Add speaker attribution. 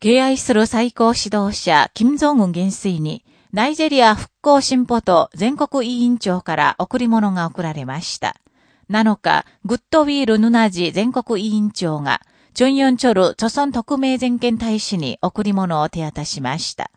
Speaker 1: 敬愛する最高指導者、金正恩元帥に、ナイジェリア復興進歩と全国委員長から贈り物が贈られました。7日、グッドウィール・ヌナジ全国委員長が、チョンヨンチョル、著村特命全権大使に贈り物を手渡しました。